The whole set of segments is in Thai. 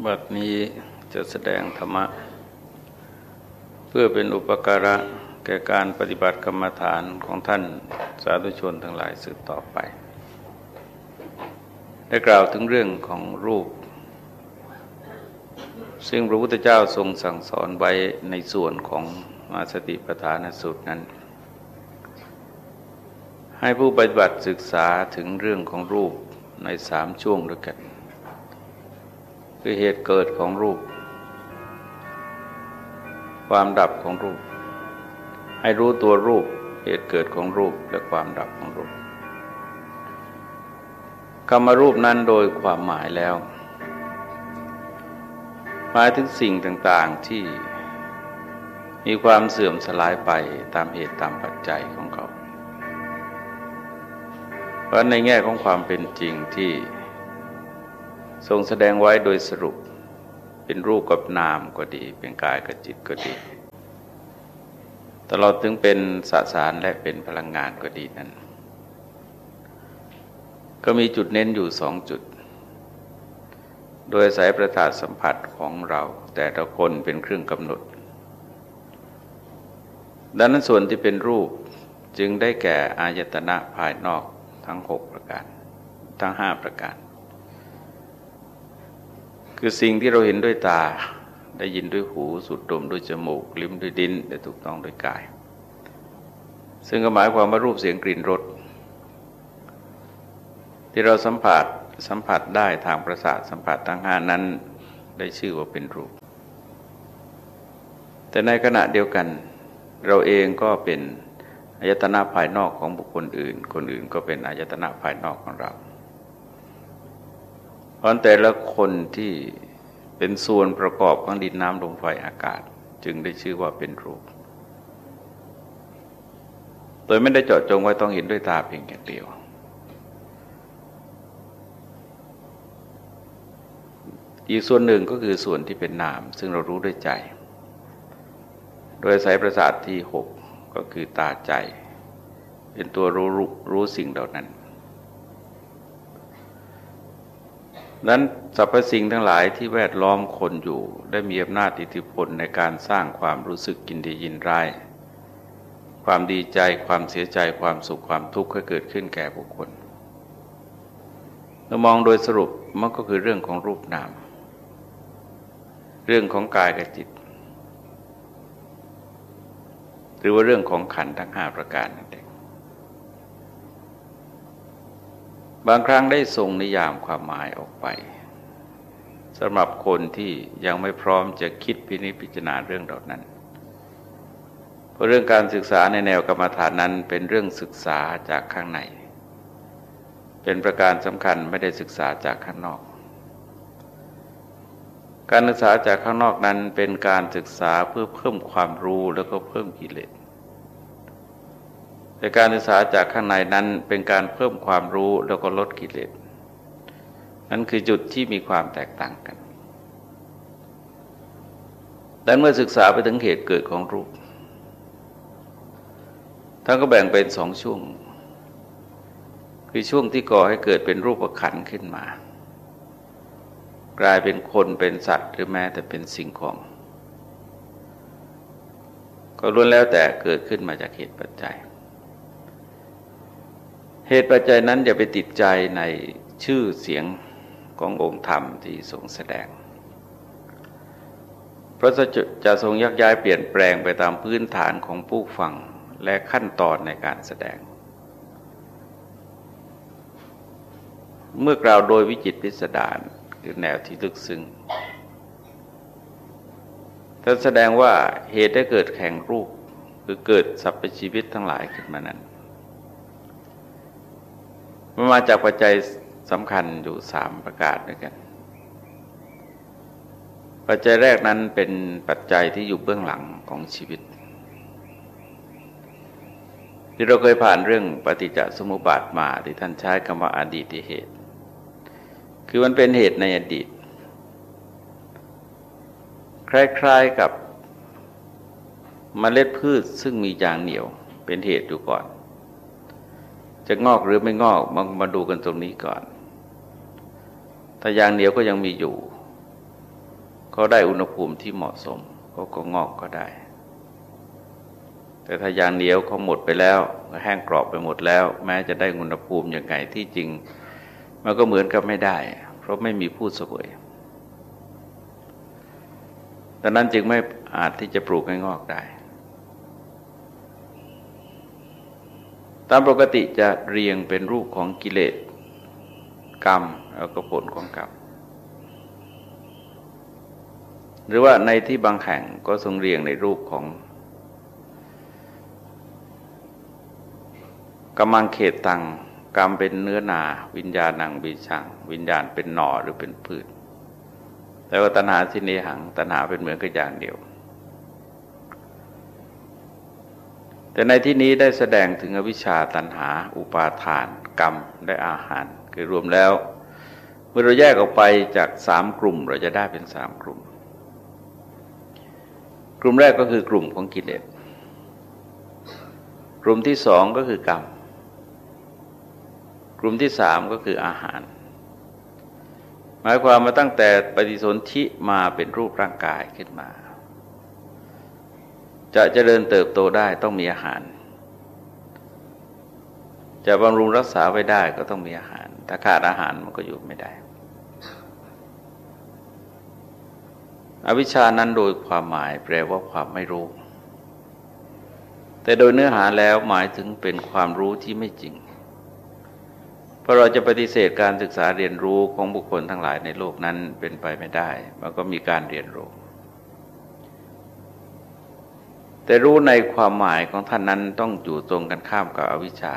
บัดนี้จะแสดงธรรมะ เพื่อเป็นอุปการะแก่การปฏิบัติกรรมฐานของท่านสาธุชนทั้งหลายสืบต่อไป ได้กล่าวถึงเรื่องของรูป ซึ่งพระพุทธเจ้าทรงสั่งสอนไว้ในส่วนของมาสติปฐานสูตรนั้น ให้ผู้ปฏิบัติศึกษาถึงเรื่องของรูปในสามช่วงด้วยกัน คือเหตุเกิดของรูป ความดับของรูป ให้รู้ตัวรูป เหตุเกิดของรูปและความดับของรูปคำมารูปนั้นโดยความหมายแล้ว หมายถึงสิ่งต่างๆที่มีความเสื่อมสลายไปตามเหตุตามปัจจัยของเขา เพราะในแง่ของความเป็นจริงที่ ทรงแสดงไว้โดยสรุป เป็นรูปกับนามก็ดี เป็นกายกับจิตก็ดี ตลอดถึงเป็นสสารและเป็นพลังงานก็ดีนั้น ก็มีจุดเน้นอยู่สองจุด โดยสายประสาทสัมผัสของเราแต่ละคนเป็นเครื่องกำหนด ดังนั้นส่วนที่เป็นรูปจึงได้แก่อายตนะภายนอกทั้งหกประการ ทั้งห้าประการ คือสิ่งที่เราเห็นด้วยตา ได้ยินด้วยหู สูดดมด้วยจมูก ลิ้มด้วยดินได้ถูกต้องด้วยกาย ซึ่งก็หมายความว่ารูปเสียงกลิ่นรสที่เราสัมผัสสัมผัสได้ทางประสาทสัมผัสทั้งห้านั้น ได้ชื่อว่าเป็นรูป แต่ในขณะเดียวกัน เราเองก็เป็นอายตนะภายนอกของบุคคลอื่น คนอื่นก็เป็นอายตนะภายนอกของเรา เพราะแต่ละคนที่เป็นส่วนประกอบของดินน้ำลมไฟอากาศ จึงได้ชื่อว่าเป็นรูป โดยไม่ได้เจาะจงว่าต้องเห็นด้วยตาเพียงอย่างเดียว อีกส่วนหนึ่งก็คือส่วนที่เป็นนาม ซึ่งเรารู้ด้วยใจ โดยสายประสาทที่หกก็คือตาใจ เป็นตัวรู้รู้สิ่งเหล่านั้น นั้นสรรพสิ่งทั้งหลายที่แวดล้อมคนอยู่ ได้มีอำนาจอิทธิพลในการสร้างความรู้สึกกินดียินร้ายความดีใจความเสียใจความสุขความทุกข์ให้เกิดขึ้นแก่บุคคลเรามองโดยสรุปมันก็คือเรื่องของรูปนาม เรื่องของกายกับจิต หรือว่าเรื่องของขันธ์ทั้งห้าประการนั่นเอง บางครั้งได้ทรงนิยามความหมายออกไปสำหรับคนที่ยังไม่พร้อมจะคิดพินิจพิจารณาเรื่องเหล่านั้น เพราะเรื่องการศึกษาในแนวกรรมฐานนั้นเป็นเรื่องศึกษาจากข้างใน เป็นประการสำคัญไม่ได้ศึกษาจากข้างนอก การศึกษาจากข้างนอกนั้นเป็นการศึกษาเพื่อเพิ่มความรู้แล้วก็เพิ่มกิเลส แต่การศึกษาจากข้างในนั้นเป็นการเพิ่มความรู้แล้วก็ลดกิเลสนั่นคือจุดที่มีความแตกต่างกันดังเมื่อศึกษาไปถึงเหตุเกิดของรูปท่านก็แบ่งเป็นสองช่วง คือช่วงที่ก่อให้เกิดเป็นรูปขันขึ้นมา กลายเป็นคนเป็นสัตว์หรือแม้แต่เป็นสิ่งของ ก็ล้วนแล้วแต่เกิดขึ้นมาจากเหตุปัจจัย เหตุปัจจัยนั้นอย่าไปติดใจในชื่อเสียงขององค์ธรรมที่ทรงแสดง เพราะจะทรงยักย้ายเปลี่ยนแปลงไปตามพื้นฐานของผู้ฟังและขั้นตอนในการแสดง เมื่อกล่าวโดยวิจิตพิสดารคือแนวที่ลึกซึ้งท่านแสดงว่าเหตุได้เกิดแข่งรูป คือเกิดสรรพชีวิตทั้งหลายขึ้นมานั้น มันมาจากปัจจัยสำคัญอยู่สามประการด้วยกัน ปัจจัยแรกนั้นเป็นปัจจัยที่อยู่เบื้องหลังของชีวิต ที่เราเคยผ่านเรื่องปฏิจจสมุปบาทมาที่ท่านใช้คำว่าอาดีตเหตุ คือมันเป็นเหตุในอดีต คล้ายๆกับมเมล็ดพืชซึ่งมียางเหนียวเป็นเหตุอยู่ก่อน จะงอกหรือไม่งอกมามาดูกันตรงนี้ก่อน ถ้ายางเหนียวก็ยังมีอยู่เขาได้อุณหภูมิที่เหมาะสมเขาก็งอกก็ได้ แต่ถ้ายางเหนียวเขาหมดไปแล้วแห้งกรอบไปหมดแล้ว แม้จะได้อุณหภูมิอย่างไงที่จริง มันก็เหมือนกับไม่ได้ เพราะไม่มีผู้เสวยดังนั้นจึงไม่อาจที่จะปลูกให้งอกได้ ตามปกติจะเรียงเป็นรูปของกิเลสกรรมแล้วก็ผลของกรรมหรือว่าในที่บางแห่งก็ทรงเรียงในรูปของกำมังเขตตังกรรมเป็นเนื้อนา วิญญาณังบีชังวิญญาณเป็นหน่อหรือเป็นพืชแต่ว่าตัณหาที่นี้หังตัณหาเป็นเหมือนกับอย่างเดียว แต่ในที่นี้ได้แสดงถึงอวิชชาตัณหา อุปาทาน กรรมได้อาหาร คือรวมแล้ว เมื่อเราแยกออกไปจากสามกลุ่ม เราจะได้เป็นสามกลุ่ม กลุ่มแรกก็คือกลุ่มของกิเลสกลุ่มที่สองก็คือกรรม กลุ่มที่สามก็คืออาหาร หมายความมาตั้งแต่ปฏิสนธิมาเป็นรูปร่างกายขึ้นมา จะเจริญเติบโตได้ต้องมีอาหาร จะบำรุงรักษาไว้ได้ก็ต้องมีอาหาร ถ้าขาดอาหารมันก็อยู่ไม่ได้ อวิชานั้นโดยความหมายแปลว่าความไม่รู้ แต่โดยเนื้อหาแล้วหมายถึงเป็นความรู้ที่ไม่จริง เพราะเราจะปฏิเสธการศึกษาเรียนรู้ของบุคคลทั้งหลายในโลกนั้นเป็นไปไม่ได้ มันก็มีการเรียนรู้ แต่รู้ในความหมายของท่านนั้นต้องอยู่ตรงกันข้ามกับอวิชชา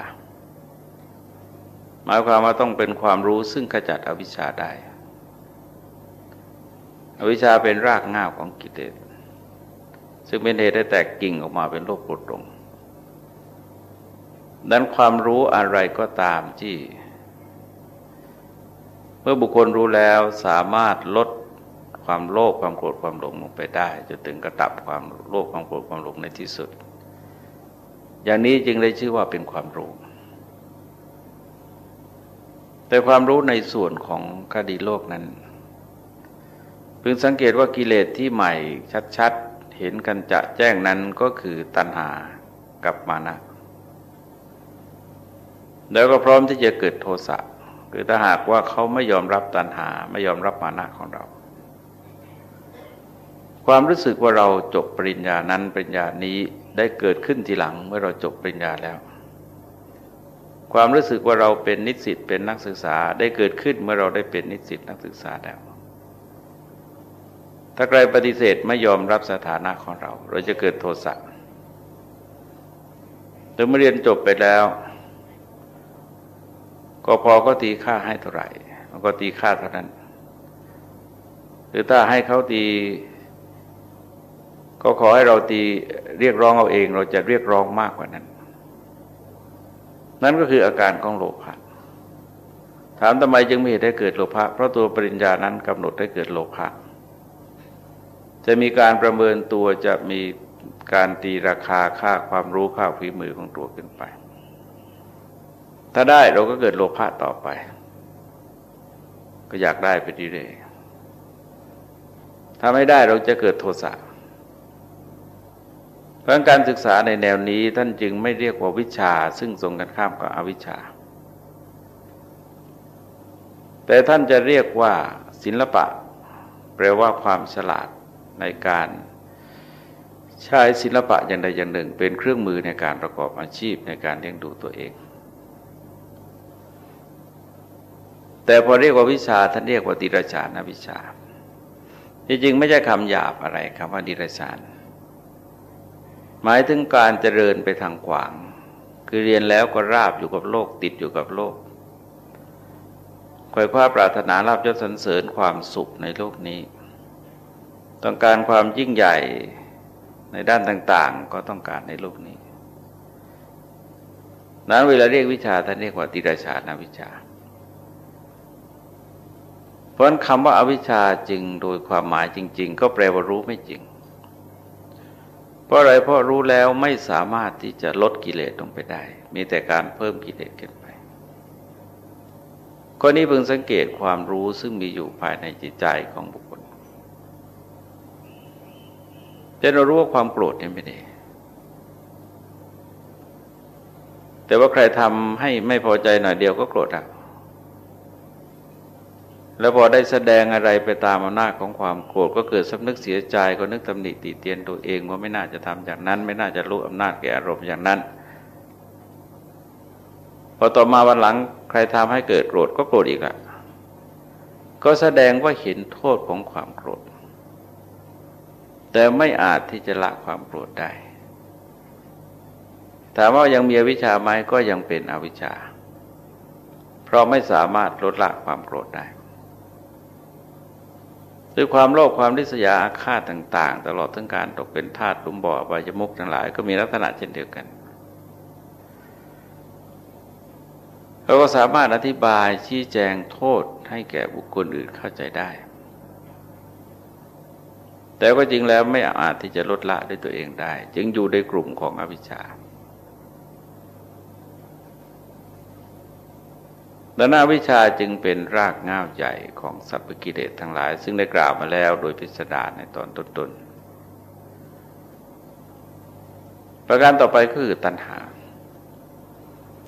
หมายความว่าต้องเป็นความรู้ซึ่งขจัดอวิชชาได้ อวิชชาเป็นรากง่าของกิเลสซึ่งเป็นเหตุให้แตกกิ่งออกมาเป็นโลกโกรธงดังความรู้อะไรก็ตามที่ เมื่อบุคคลรู้แล้วสามารถลด ความโลภความโกรธความหลงลงไปได้จะถึงกระตับความโลภความโกรธความหลงในที่สุด อย่างนี้จึงได้ชื่อว่าเป็นความรู้ แต่ความรู้ในส่วนของคดีโลกนั้นพึงสังเกตว่ากิเลสที่ใหม่ชัดๆ เห็นกันจะแจ้งนั้นก็คือตัณหากับมานะ แล้วก็พร้อมที่จะเกิดโทสะคือถ้าหากว่าเขาไม่ยอมรับตัณหาไม่ยอมรับมานะของเรา ความรู้สึกว่าเราจบปริญญานั้นปริญญานี้ได้เกิดขึ้นทีหลังเมื่อเราจบปริญญาแล้ว ความรู้สึกว่าเราเป็นนิสิตเป็นนักศึกษาได้เกิดขึ้นเมื่อเราได้เป็นนิสิตนักศึกษาแล้วถ้าใครปฏิเสธไม่ยอมรับสถานะของเรา เราจะเกิดโทสะหรือเมื่อเรียนจบไปแล้วก็พอก็ตีค่าให้เท่าไหร่มันก็ตีค่าเท่านั้น หรือถ้าให้เขาตี ก็ขอให้เราตีเรียกร้องเอาเอง เราจะเรียกร้องมากกว่านั้น นั่นก็คืออาการของโลภะถามทำไมจึงไม่ได้เกิดโลภะเพราะตัวปริญญานั้นกำหนดให้เกิดโลภะจะมีการประเมินตัวจะมีการตีราคาค่าความรู้ค่าฝีมือของตัวขึ้นไป ถ้าได้เราก็เกิดโลภะต่อไป ก็อยากได้ไปเรื่อยถ้าไม่ได้เราจะเกิดโทสะ เพราะการศึกษาในแนวนี้ท่านจึงไม่เรียกว่าวิชา ซึ่งทรงกันข้ามกับอวิชชา แต่ท่านจะเรียกว่า ศิลปะ แปลว่าความฉลาดในการใช้ศิลปะอย่างใดอย่างหนึ่ง เป็นเครื่องมือในการประกอบอาชีพในการเลี้ยงดูตัวเอง แต่พอเรียกว่าวิชาท่านเรียกว่าดิรชานวิชา จริงๆไม่ใช่คำหยาบอะไรคำว่าดิรชาน หมายถึงการเจริญไปทางขวาง คือเรียนแล้วก็ราบอยู่กับโลกติดอยู่กับโลกคอยคว้าปรารถนาลาบยศสรรเสริญความสุขในโลกนี้ ต้องการความยิ่งใหญ่ในด้านต่าง ๆ ก็ต้องการในโลกนี้ นั้นเวลาเรียกวิชาท่านเรียกว่าติราชานาวิชา เพราะคำว่าอาวิชชาจึงโดยความหมายจริง ๆ ก็แปลว่ารู้ไม่จริง เพราะอะไรเพราะรู้แล้วไม่สามารถที่จะลดกิเลสลงไปได้ มีแต่การเพิ่มกิเลสขึ้นไปข้อนี้เพิ่งสังเกตความรู้ซึ่งมีอยู่ภายในจิตใจของบุคคลจะเรารู้ว่าความโกรธนี่ไม่ดีแต่ว่าใครทำให้ไม่พอใจหน่อยเดียวก็โกรธอะ แล้วพอได้แสดงอะไรไปตามอำนาจของความโกรธก็เกิดสำนึกเสียใจก็นึกตำหนิติเตียนตัวเองว่าไม่น่าจะทำอย่างนั้น ไม่น่าจะรู้อำนาจแก่อารมณ์อย่างนั้น พอต่อมาวันหลังใครทำให้เกิดโกรธก็โกรธอีกละก็แสดงว่าเห็นโทษของความโกรธ แต่ไม่อาจที่จะละความโกรธได้ ถามว่ายังมีอวิชชาไหมก็ยังเป็นอวิชชา เพราะไม่สามารถลดละความโกรธได้ ด้วยความโลภความริษยาอาฆาตต่าง ๆ ตลอดทั้งการตกเป็นทาสลุมบ่อบายมุกทั้งหลาย ก็มีลักษณะเช่นเดียวกันเราก็สามารถอธิบายชี้แจงโทษให้แก่บุคคลอื่นเข้าใจได้ แต่ก็จริงแล้วไม่อาจที่จะลดละด้วยตัวเองได้ จึงอยู่ในกลุ่มของอวิชชา ดังนั้นวิชาจึงเป็นรากง่าวใหญ่ของสัพพกิเลสทั้งหลาย ซึ่งได้กล่าวมาแล้วโดยพิสดารในตอนต้นๆประการต่อไปคือตัณหา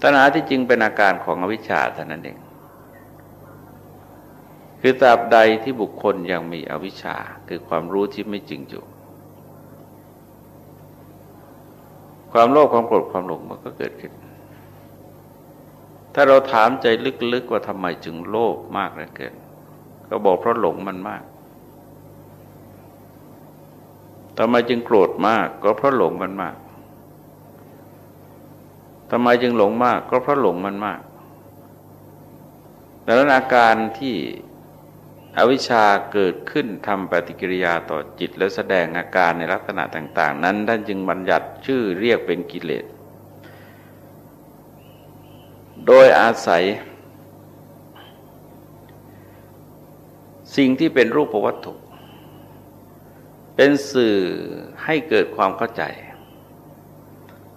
ตัณหาที่จริงเป็นอาการของอวิชชาเท่านั้นเอง คือตราบใดที่บุคคลยังมีอวิชชาคือความรู้ที่ไม่จริงอยู่ ความโลภความโกรธความหลงมันก็เกิดขึ้น ถ้าเราถามใจลึกๆว่าทำไมจึงโลภมากเหลือเกิน ก็บอกเพราะหลงมันมากทำไมจึงโกรธมาก ก็เพราะหลงมันมากทำไมจึงหลงมาก ก็เพราะหลงมันมากดังนั้นอาการที่อวิชชาเกิดขึ้นทำปฏิกิริยาต่อจิต แล้วแสดงอาการในลักษณะต่าง ๆ นั้นท่านจึงบัญญัติชื่อเรียกเป็นกิเลส โดยอาศัย สิ่งที่เป็นรูปวัตถุ เป็นสื่อให้เกิดความเข้าใจ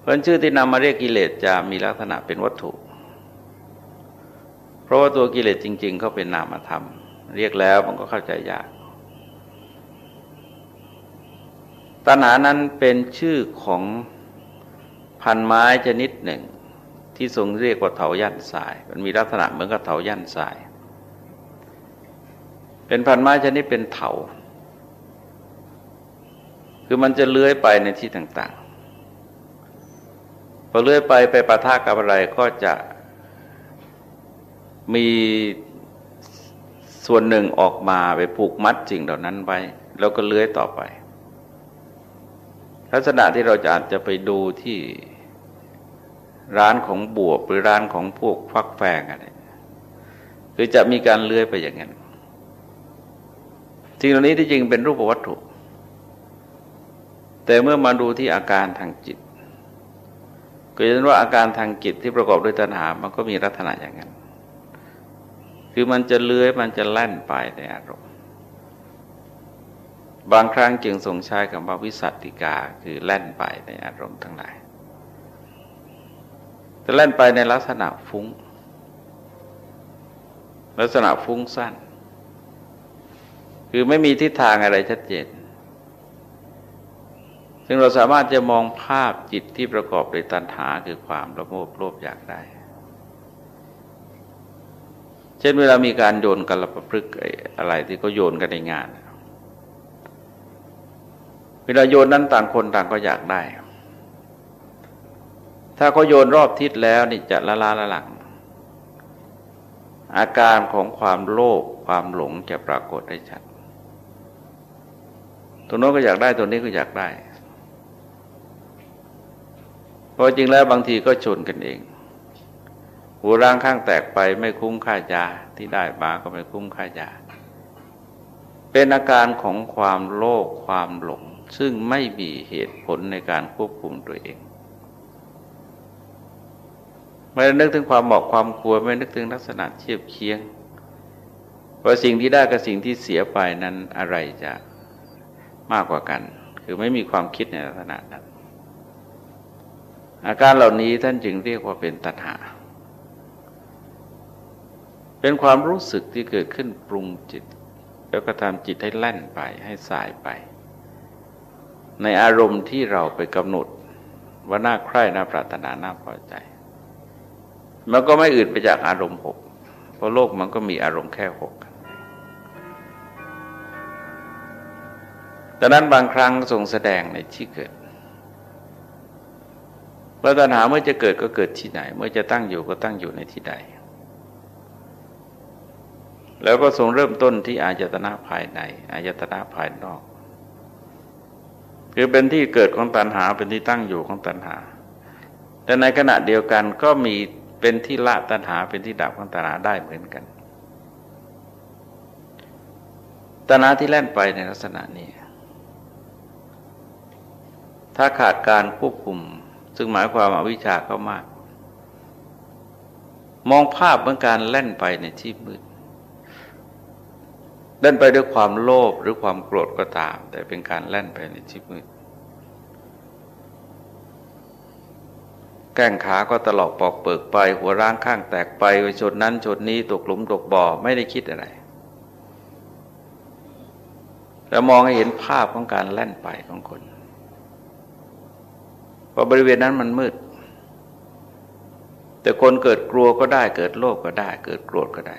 เพราะชื่อที่นำมาเรียกกิเลสจะมีลักษณะเป็นวัตถุ เพราะว่าตัวกิเลสจริง ๆ เขาเป็นนามธรรม เรียกแล้วมันก็เข้าใจยากตัณหานั้นเป็นชื่อของพันไม้ชนิดหนึ่ง ที่ทรงเรียกว่าเถายันสาย มันมีลักษณะเหมือนกับเถายันสาย เป็นพันไม้ชนิดเป็นเถา คือมันจะเลื้อยไปในที่ต่างๆ พอเลื้อยไปไปประทะกับอะไรก็จะมีส่วนหนึ่งออกมาไปผูกมัดสิ่งเหล่านั้นไว้ แล้วก็เลื้อยต่อไป ลักษณะที่เราจะอาจจะไปดูที่ ร้านของบวบหรือร้านของพวกฟักแฟงอะไรคือจะมีการเลื้อยไปอย่างนั้นสิ่งเหล่านี้ที่จริงเป็นรูปวัตถุ แต่เมื่อมาดูที่อาการทางจิต ก็จะเห็นว่าอาการทางจิตที่ประกอบด้วยตัณหา มันก็มีลักษณะอย่างนั้น คือมันจะเลื้อยมันจะแล่นไปในอารมณ์ บางครั้งจึงทรงใช้คำว่าวิสัตติกา คือแล่นไปในอารมณ์ทั้งหลาย จะเล่นไปในลักษณะฟุง้ง ลักษณะฟุ้งสั้น คือไม่มีทิศทางอะไรชัดเจน ซึ่งเราสามารถจะมองภาพจิตที่ประกอบด้วยตัณหาคือความระโมบโลภอยากได้ เช่นเวลามีการโยนกันระประพฤกอะไรที่เขาโยนกันในงาน เวลาโยนนั้นต่างคนต่างก็อยากได้ ถ้าเขาโยนรอบทิศแล้วนี่จะละลาละหลัง อาการของความโลภความหลงจะปรากฏได้ชัดตัวโน้นก็อยากได้ตัวนี้ก็อยากได้เพราะจริงแล้วบางทีก็ชนกันเอง หัวร่างข้างแตกไปไม่คุ้มค่ายาที่ได้มาก็ไม่คุ้มค่ายาเป็นอาการของความโลภความหลง ซึ่งไม่มีเหตุผลในการควบคุมตัวเอง ไม่นึกถึงความเหมาะความควรไม่นึกถึงลักษณะเทียบเคียงว่าสิ่งที่ได้กับสิ่งที่เสียไปนั้นอะไรจะมากกว่ากัน คือไม่มีความคิดในลักษณะนั้นอาการเหล่านี้ท่านจึงเรียกว่าเป็นตัณหา เป็นความรู้สึกที่เกิดขึ้นปรุงจิต แล้วก็ทำจิตให้แล่นไปให้สายไป ในอารมณ์ที่เราไปกำหนดว่าน่าใคร่น่าปรารถนาน่าพอใจ มันก็ไม่อื่นไปจากอารมณ์หกเพราะโลกมันก็มีอารมณ์แค่หกดังนั้นบางครั้งทรงแสดงในที่เกิดว่าตัณหาเมื่อจะเกิดก็เกิดที่ไหน เมื่อจะตั้งอยู่ก็ตั้งอยู่ในที่ใด แล้วก็ทรงเริ่มต้นที่อายตนะภายในอายตนะภายนอก คือเป็นที่เกิดของตัณหาเป็นที่ตั้งอยู่ของตัณหา แต่ในขณะเดียวกันก็มี เป็นที่ละตัณหาเป็นที่ดับของตัณหาได้เหมือนกัน ตัณหาที่แล่นไปในลักษณะนี้ ถ้าขาดการควบคุม ซึ่งหมายความอาวิชชาเข้ามาก มองภาพเหมือนการเล่นไปในที่มืดเล่นไปด้วยความโลภหรือความโกรธก็ตาม แต่เป็นการเล่นไปในที่มืด แก้งขาก็ตลอกปอกเปิกไป หัวร่างข้างแตกไปไปชนนั้นชนนี้ตกหลุมตกบ่อไม่ได้คิดอะไรแล้วมองให้เห็นภาพของการแล่นไปของคนเพราะบริเวณนั้นมันมืด แต่คนเกิดกลัวก็ได้ เกิดโลภก็ได้ เกิดโกรธก็ได้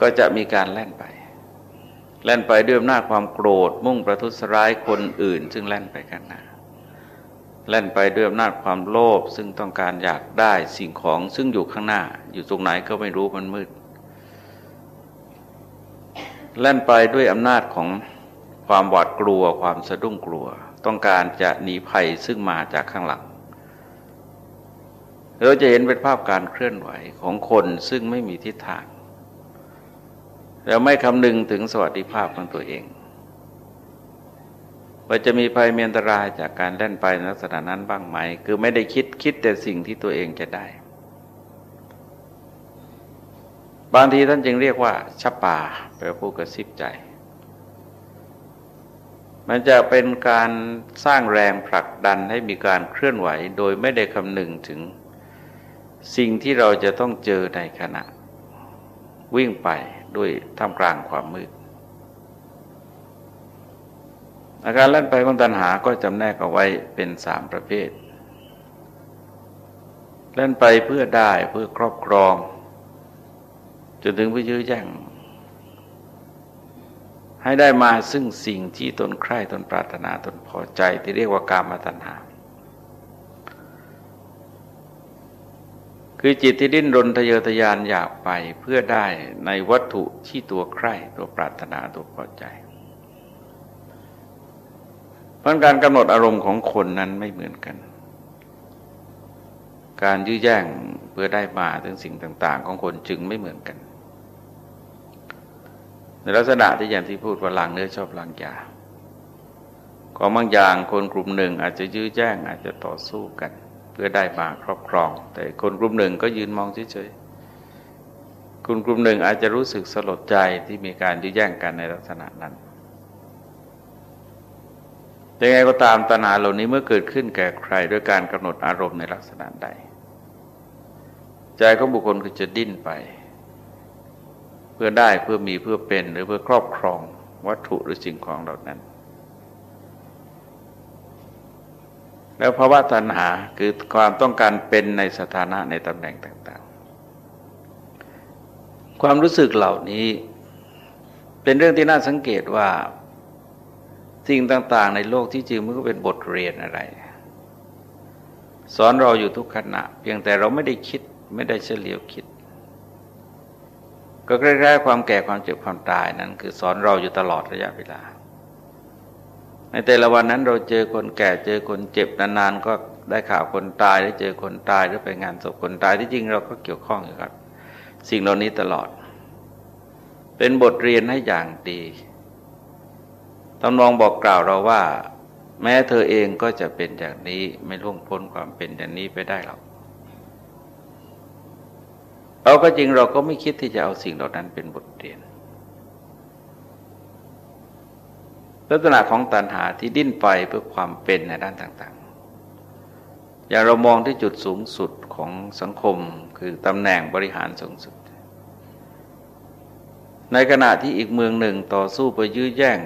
ก็จะมีการแล่นไป แล่นไปด้วยอำนาจความโกรธมุ่งประทุษร้ายคนอื่น ซึ่งแล่นไปกันหน้า แล่นไปด้วยอำนาจความโลภซึ่งต้องการอยากได้สิ่งของซึ่งอยู่ข้างหน้า อยู่ตรงไหนก็ไม่รู้มันมืดแล่นไปด้วยอำนาจของความหวาดกลัวความสะดุ้งกลัว ต้องการจะหนีภัยซึ่งมาจากข้างหลังเราจะเห็นเป็นภาพการเคลื่อนไหวของคนซึ่งไม่มีทิศทางแล้วไม่คำนึงถึงสวัสดิภาพของตัวเอง ว่าจะมีภัยเมียนตรายจากการเล่นไปในลักษณะนั้นบ้างไหม คือไม่ได้คิดคิดแต่สิ่งที่ตัวเองจะได้ บางทีท่านจึงเรียกว่าชัป่าแปลว่าผู้กระซิบใจ มันจะเป็นการสร้างแรงผลักดันให้มีการเคลื่อนไหว โดยไม่ได้คำนึงถึงสิ่งที่เราจะต้องเจอในขณะ วิ่งไปด้วยท่ามกลางความมืด อาการเล่นไปของตัณหาก็จำแนกเอาไว้เป็นสามประเภทเล่นไปเพื่อได้เพื่อครอบครองจนถึงเพื่อยื้อแย่งให้ได้มาซึ่งสิ่งที่ตนใคร่ตนปรารถนาตนพอใจที่เรียกว่ากามตัณหา คือจิตที่ดิ้นรนทะเยอทะยานอยากไปเพื่อได้ในวัตถุที่ตัวใคร่ตัวปรารถนาตัวพอใจ ราะการกำหนดอารมณ์ของคนนั้นไม่เหมือนกัน การยื้อแย่งเพื่อได้มาถึงสิ่งต่าง ๆ ของคนจึงไม่เหมือนกัน ในลักษณะที่อย่างที่พูดว่าลังเนื้อชอบลังยาของบางอย่างคนกลุ่มหนึ่งอาจจะยื้อแย่งอาจจะต่อสู้กัน เพื่อได้มาครอบครอง แต่คนกลุ่มหนึ่งก็ยืนมองเฉยๆคนกลุ่มหนึ่งอาจจะรู้สึกสลดใจที่มีการยื้อแย่งกันในลักษณะนั้น ยังไงก็ตามตนาเหล่านี้เมื่อเกิดขึ้นแก่ใครด้วยการกำหนดอารมณ์ในลักษณะใด ใจของบุคคลก็จะดิ้นไป เพื่อได้เพื่อมีเพื่อเป็นหรือเพื่อครอบครองวัตถุหรือสิ่งของเหล่านั้น แล้วภาวะตัณหาคือความต้องการเป็นในสถานะในตำแหน่งต่าง ๆ ความรู้สึกเหล่านี้เป็นเรื่องที่น่าสังเกตว่า สิ่งต่าง ๆ ในโลกที่จริงมันก็เป็นบทเรียนอะไร สอนเราอยู่ทุกขณะ เพียงแต่เราไม่ได้คิดไม่ได้เฉลียวคิด ก็ใกล้ๆความแก่ความเจ็บความตายนั้น คือสอนเราอยู่ตลอดระยะเวลา ในแต่ละวันนั้นเราเจอคนแก่เจอคนเจ็บนานๆก็ได้ข่าวคนตายได้เจอคนตายหรือไปงานศพคนตายที่จริงเราก็เกี่ยวข้องอยู่กับ สิ่งเหล่านี้ตลอด เป็นบทเรียนให้อย่างดี ตำนองบอกกล่าวเราว่า แม้เธอเองก็จะเป็นอย่างนี้ไม่ล่วงพ้นความเป็นอย่างนี้ไปได้หรอกเอาก็จริงเราก็ไม่คิดที่จะเอาสิ่งเหล่านั้นเป็นบทเรียน ลักษณะของตัณหาที่ดิ้นไปเพื่อความเป็นในด้านต่างๆ อย่างเรามองที่จุดสูงสุดของสังคมคือตำแหน่งบริหารสูงสุด ในขณะที่อีกเมืองหนึ่งต่อสู้ไปยื้อแย่ง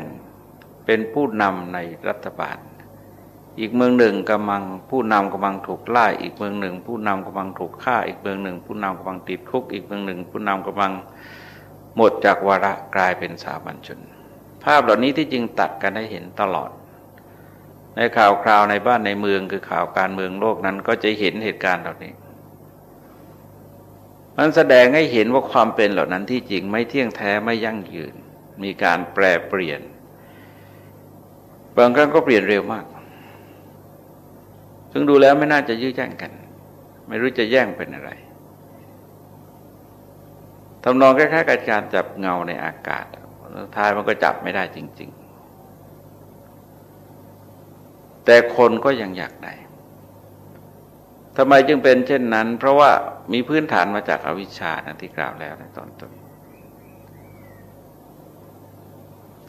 เป็นผู้นำในรัฐบาล อีกเมืองหนึ่งกำลังผู้นำกำลังถูกไล่อีกเมืองหนึ่ง ผู้นำกำลังถูกฆ่า อีกเมืองหนึ่ง ผู้นำกำลังติดคุก อีกเมืองหนึ่ง ผู้นำกำลังหมดจากวาระกลายเป็นสามัญชน ภาพเหล่านี้ที่จริงตัดกันให้เห็นตลอด ในข่าวคราวในบ้านในเมืองคือข่าวการเมืองโลกนั้นก็จะเห็นเหตุการณ์เหล่านี้มันแสดงให้เห็นว่าความเป็นเหล่านั้นที่จริงไม่เที่ยงแท้ไม่ยั่งยืน มีการแปรเปลี่ยน บางครั้งก็เปลี่ยนเร็วมาก ซึ่งดูแล้วไม่น่าจะยื้อแย่งกัน ไม่รู้จะแย่งเป็นอะไรทำนองคล้ายๆกับการจับเงาในอากาศท้ายมันก็จับไม่ได้จริง ๆ แต่คนก็ยังอยากได้ทำไมจึงเป็นเช่นนั้น เพราะว่ามีพื้นฐานมาจากอาวิชชาที่กล่าวแล้วในตอนต้น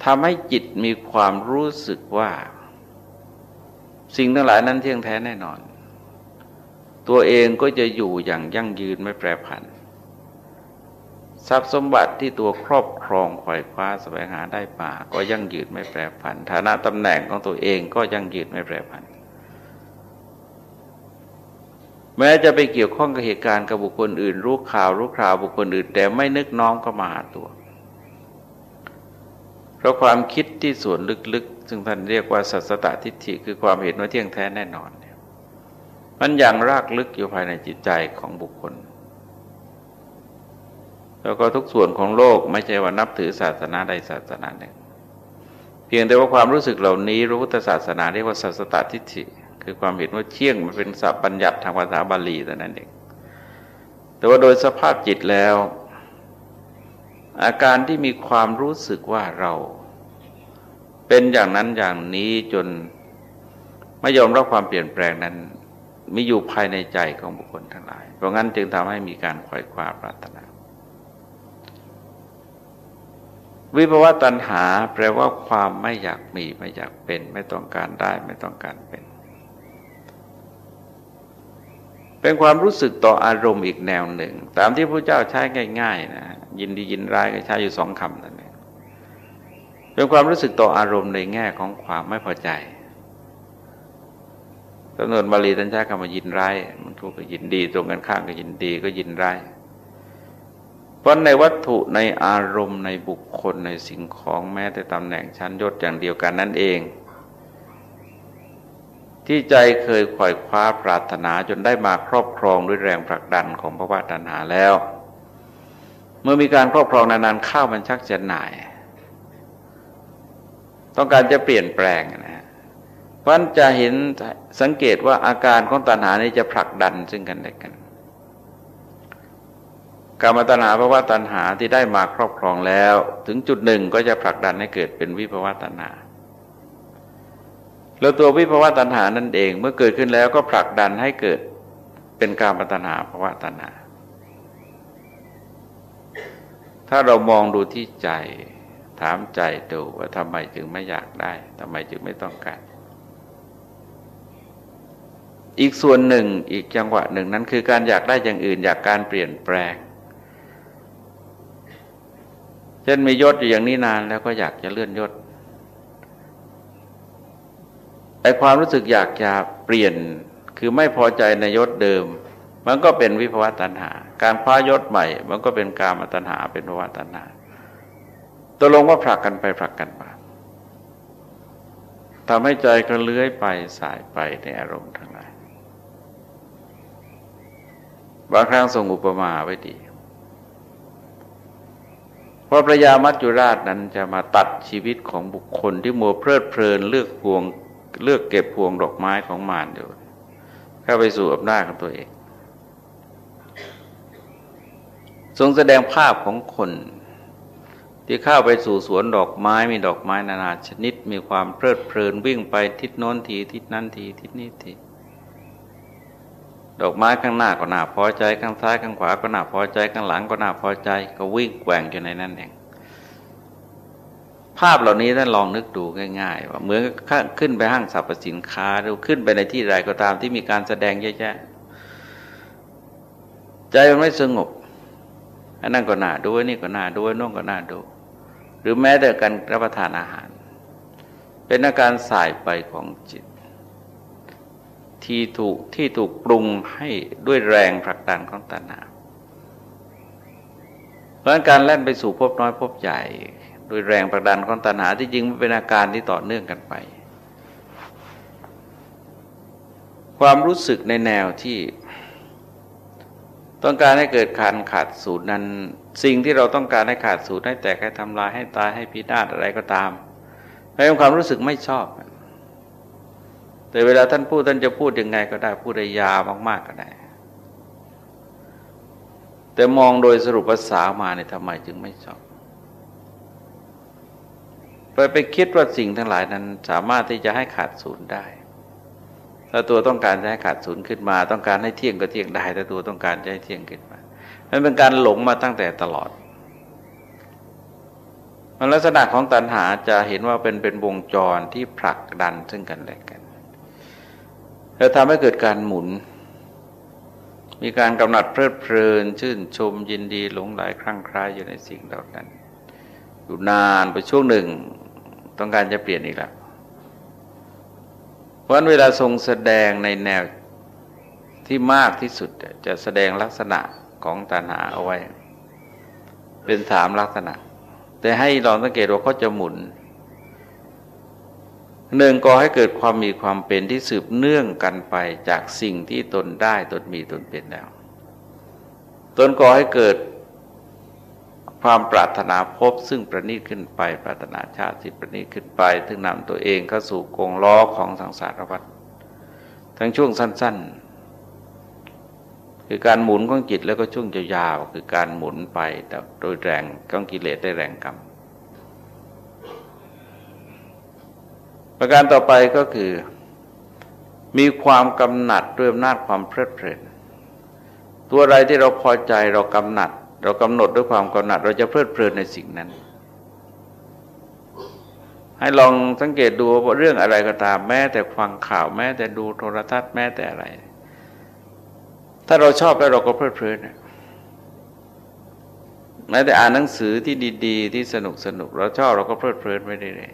ทำให้จิตมีความรู้สึกว่า สิ่งทั้งหลายนั้นเที่ยงแท้แน่นอน ตัวเองก็จะอยู่อย่างยั่งยืนไม่แปรผัน ทรัพย์สมบัติที่ตัวครอบครองขวายคว้าแสวงหาได้มาก็ยั่งยืนไม่แปรผัน ฐานะตำแหน่งของตัวเองก็ยั่งยืนไม่แปรผัน แม้จะไปเกี่ยวข้องกับเหตุการณ์กับบุคคลอื่น รู้ข่าวรู้ข่าวบุคคลอื่น แต่ไม่นึกน้อมก็มาหาตัว เพราะความคิดที่ส่วนลึกๆ ซึ่งท่านเรียกว่าสัสตทิฏฐิคือความเห็นว่าเที่ยงแท้แน่นอนเนี่ยมันอย่างรากลึกอยู่ภายในจิตใจของบุคคล แล้วก็ทุกส่วนของโลกไม่ใช่ว่านับถือศาสนาใดศาสนาหนึ่ง เพียงแต่ว่าความรู้สึกเหล่านี้พระพุทธศาสนาเรียกว่าสัสตทิฏฐิคือความเห็นว่าเชี่ยงมันเป็นศัพท์บัญญัติทางภาษาบาลีแต่นั้นเองแต่ว่าโดยสภาพจิตแล้ว อาการที่มีความรู้สึกว่าเราเป็นอย่างนั้นอย่างนี้จนไม่ยอมรับความเปลี่ยนแปลงนั้น มีอยู่ภายในใจของบุคคลทั้งหลาย เพราะงั้นจึงทำให้มีการขวายคว้าปรารถนา วิภวตัณหาแปลว่าความไม่อยากมีไม่อยากเป็น ไม่ต้องการได้ไม่ต้องการเป็น เป็นความรู้สึกต่ออารมณ์อีกแนวหนึ่ง ตามที่พระเจ้าใช้ง่าย ๆ นะ ยินดียินร้ายก็ใช้อยู่สองคำนั่นเองเป็นความรู้สึกต่ออารมณ์ในแง่ของความไม่พอใจตำนวนบาลีท่านใช้คำว่ายินร้าย มันถูกกับยินดี ตรงกันข้ามกับยินดีก็ยินร้าย เพราะในวัตถุในอารมณ์ในบุคคลในสิ่งของแม้แต่ตำแหน่งชั้นยศอย่างเดียวกันนั่นเอง ที่ใจเคยขวอยคว้าปรารถนาจนได้มาครอบครองด้วยแรงผลักดันของพระวตัณหาแล้ว เมื่อมีการครอบครองนานๆข้าวมันชักจะหน่าย ต้องการจะเปลี่ยนแปลงนะเพราะจะเห็นสังเกตว่าอาการของตัณหานี้จะผลักดันซึ่งกันและกันกรรมตัณหาภาวะตัณหาที่ได้มาครอบครองแล้ว ถึงจุดหนึ่งก็จะผลักดันให้เกิดเป็นวิภาวะตัณหาแล้วตัววิภาวะตัณหานั่นเอง เมื่อเกิดขึ้นแล้วก็ผลักดันให้เกิดเป็นการมตัณหาภาวะตัณหา ถ้าเรามองดูที่ใจ ถามใจดูว่าทำไมจึงไม่อยากได้ทำไมจึงไม่ต้องการ อีกส่วนหนึ่งอีกจังหวะหนึ่งนั้นคือการอยากได้อย่างอื่น อยากการเปลี่ยนแปลงเช่นมียศอยู่อย่างนี้นานแล้วก็อยากจะเลื่อนยศไอความรู้สึกอยากจะเปลี่ยนคือไม่พอใจในยศเดิม มันก็เป็นวิภวตัณหา การคว้ายศใหม่ มันก็เป็นการมตัณหาเป็นภวตัณหาตกลงว่าผลักกันไปผลักกันมาทำให้ใจก็เลื้อยไปสายไปในอารมณ์ทั้งหลายบางครั้งทรงอุปมาไว้ดีเพราะพระยามัจจุราชนั้นจะมาตัดชีวิตของบุคคลที่มัวเพลิดเพลินเลือกพวงเลือกเก็บพวงดอกไม้ของมารอยู่เข้าไปสู่อำนาจของตัวเอง ทรงแสดงภาพของคน ที่เข้าไปสู่สวนดอกไม้มีดอกไม้นานาชนิด มีความเพลิดเพลินวิ่งไปทิศโน้นทีทิศนั้นทีทิศนี้ทีดอกไม้ข้างหน้าก็น่าพอใจข้างซ้ายข้างขวาก็น่าพอใจข้างหลังก็น่าพอใจ ก็วิ่งแกว่งอยู่ในนั้นเองภาพเหล่านี้ท่านลองนึกดูง่าย ๆ ว่าเหมือนขึ้นไปห้างสรรพสินค้าหรือขึ้นไปในที่ใดก็ตามที่มีการแสดงแย่ๆใจมันไม่สงบ อันนั้นก็น่าดูนี่ก็น่าดูน่นก็น่าดู หรือแม้แต่การรับประทานอาหาร เป็นอาการสายไปของจิต ที่ถูกที่ถูกปรุงให้ด้วยแรงผลักดันของตัณหาเพราะการแล่นไปสู่พบน้อยพบใหญ่ด้วยแรงผลักดันของตัณหาที่จริงมันเป็นอาการที่ต่อเนื่องกันไป ความรู้สึกในแนวที่ ต้องการให้เกิดการขาดสูตรนั้น สิ่งที่เราต้องการให้ขาดสูตรให้แตกให้ทำลายให้ตายให้พินาศอะไรก็ตามเป็นความรู้สึกไม่ชอบ แต่เวลาท่านพูดท่านจะพูดยังไงก็ได้พูดได้ยาวมาก ๆก็ได้ แต่มองโดยสรุปภาษามาเนี่ยทำไมจึงไม่ชอบไปไปคิดว่าสิ่งทั้งหลายนั้นสามารถที่จะให้ขาดศูนย์ได้ ถ้าตัวต้องการจะให้ขาดศูนย์ขึ้นมา ต้องการให้เที่ยงก็เที่ยงได้ถ้าตัวต้องการจะให้เที่ยงขึ้นมา มันเป็นการหลงมาตั้งแต่ตลอด มันลักษณะของตัณหาจะเห็นว่าเป็นเป็นวงจรที่ผลักดันซึ่งกันและกันแล้วทำให้เกิดการหมุน มีการกำหนัดเพลิดเพลิน ชื่นชมยินดีหลงไหลคลั่งคล้ายอยู่ในสิ่งเหล่านั้น อยู่นานไปช่วงหนึ่ง ต้องการจะเปลี่ยนอีกแล้ว ราะเวลาทรงแสดงในแนวที่มากที่สุดจะแสดงลักษณะของตัณหาเอาไว้ เป็นสามลักษณะ แต่ให้ลองสังเกตว่าเขาจะหมุนหนึ่งก็ให้เกิดความมีความเป็นที่สืบเนื่องกันไปจากสิ่งที่ตนได้ตนมีตนเป็นแล้ว ตนก่อให้เกิด ความปรารถนาพบซึ่งประณีตขึ้นไป ปรารถนาชาติที่ประณีตขึ้นไปถึงนำตัวเองเข้าสู่กงล้อของสังสารวัฏทั้งช่วงสั้น ๆ คือการหมุนของจิตแล้วก็ช่วงยาวๆคือการหมุนไปแต่โดยแรงของกิเลสได้แรงกรรมประการต่อไปก็คือ มีความกำหนัดด้วยอำนาจความเพลิดเพลินตัวอะไรที่เราพอใจเรากำหนัด เรากำหนดด้วยความกำหนัด เราจะเพลิดเพลินในสิ่งนั้น ให้ลองสังเกตดูว่าเรื่องอะไรก็ตามแม้แต่ฟังข่าวแม้แต่ดูโทรทัศน์แม้แต่อะไร ถ้าเราชอบแล้วเราก็เพลิดเพลินแม้แต่อ่านหนังสือที่ดีๆ ที่สนุกสนุกเราชอบเราก็เพลิดเพลินไปเรื่อย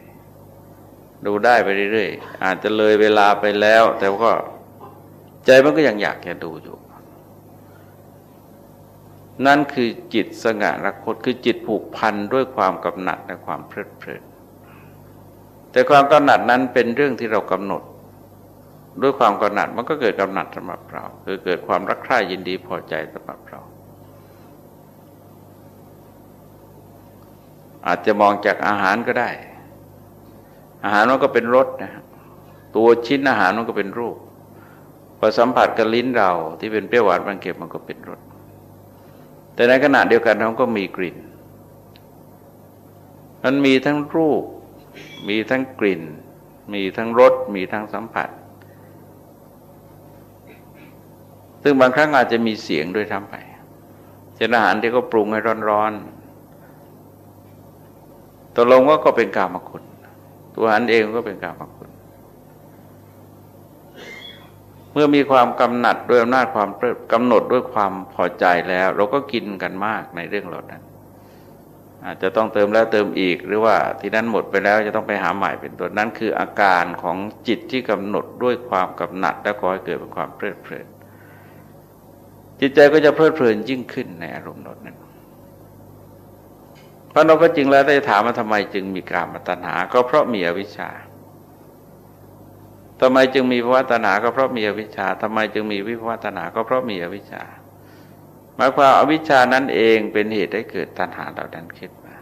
ๆดูได้ไปเรื่อยๆอาจจะเลยเวลาไปแล้ว แต่ก็ใจมันก็ยังอยากจะดูอยู่ นั่นคือจิตสง่ารักคตคือจิตผูกพันด้วยความกำหนัดและความเพลิดเพลิน แต่ความกำหนัดนั้นเป็นเรื่องที่เรากำหนด ด้วยความกำหนัดมันก็เกิดกำหนัดสำหรับเราคือเกิดความรักใคร่ยินดีพอใจสำหรับเรา อาจจะมองจากอาหารก็ได้ อาหารมันก็เป็นรสนะตัวชิ้นอาหารมันก็เป็นรูปพอสัมผัสกับลิ้นเราที่เป็นเปรี้ยวหวานมันเก็บมันก็เป็นรส แต่ในขณะเดียวกันเราก็มีกลิ่น มันมีทั้งรูป มีทั้งกลิ่น มีทั้งรส มีทั้งสัมผัส ซึ่งบางครั้งอาจจะมีเสียงด้วยทั้งไปเช่นอาหารที่เขาปรุงให้ร้อนๆตกลงว่าก็เป็นกามคุณ ตัวอาหารเองก็เป็นกามคุณเมื่อมีความกำหนัดด้วยอำนาจความกำหนดด้วยความพอใจแล้ว เราก็กินกันมากในเรื่องเหล่านั้น อาจจะต้องเติมแล้วเติมอีกหรือว่าที่นั้นหมดไปแล้วจะต้องไปหาใหม่เป็นตัวนั้นคืออาการของจิตที่กำหนดด้วยความกำหนัดและก่อให้เกิดเป็นความเพลิดเพลินจิตใจก็จะเพลิดเพลินยิ่งขึ้นในอารมณ์นั้นเพราะเราก็จริงแล้วได้ถามว่าทำไมจึงมีการมาตัณหา ก็เพราะมีอวิชชา ทำไมจึงมีภาวะตัณหาก็เพราะมีอวิชชาทำไมจึงมีวิภาวะตัณหาก็เพราะมีอวิชชาหมายความอวิชชานั้นเองเป็นเหตุให้เกิดตัณหาเหล่านั้นขึ้นมา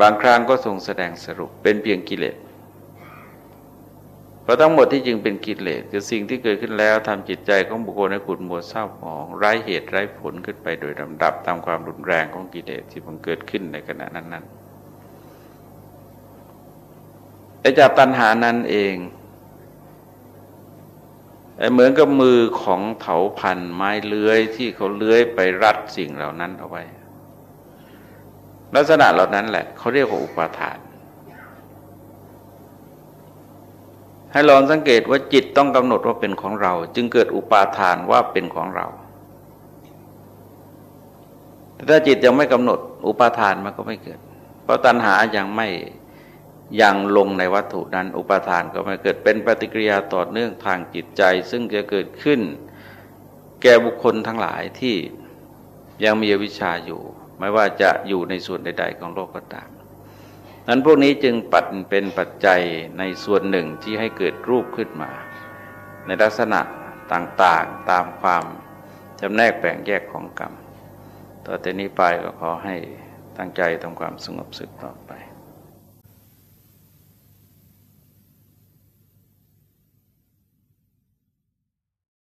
บางครั้งก็ทรงแสดงสรุปเป็นเพียงกิเลสเราะทั้งหมดที่จึงเป็นกิเลสคือสิ่งที่เกิดขึ้นแล้วทำจิตใจของบุคคลให้ขุ่นมัวเศร้าหมองไร้เหตุไร้ผลขึ้นไปโดยลำดับตามความรุนแรงของกิเลสที่มันเกิดขึ้นในขณะนั้นๆ ไอ้จากตัณหานั้นเองเหมือนกับมือของเถาพันไม้เลื้อยที่เขาเลื้อยไปรัดสิ่งเหล่านั้นเอาไว้ ลักษณะเหล่านั้นแหละเขาเรียกว่าอุปาทาน ให้ลองสังเกตว่าจิตต้องกำหนดว่าเป็นของเรา จึงเกิดอุปาทานว่าเป็นของเรา แต่ถ้าจิตยังไม่กำหนดอุปาทานมันก็ไม่เกิด เพราะตัณหายังไม่ ยังลงในวัตถุนั้นอุปทานก็ม่เกิดเป็นปฏิกิริยาต่อเนื่องทางจิตใจ ซึ่งจะเกิดขึ้น แก่บุคคลทั้งหลายที่ยังมีวิชาอยู่ ไม่ว่าจะอยู่ในส่วนใด ๆ ของโลกก็ตามนั้นพวกนี้จึงปัดเป็นปัจจัยในส่วนหนึ่งที่ให้เกิดรูปขึ้นมา ในลักษณะต่างๆตามความจำแนกแบ่งแยกของกรรม ต่อแต่นี้ไปก็ขอให้ตั้งใจทำความสงบสึกต่อไป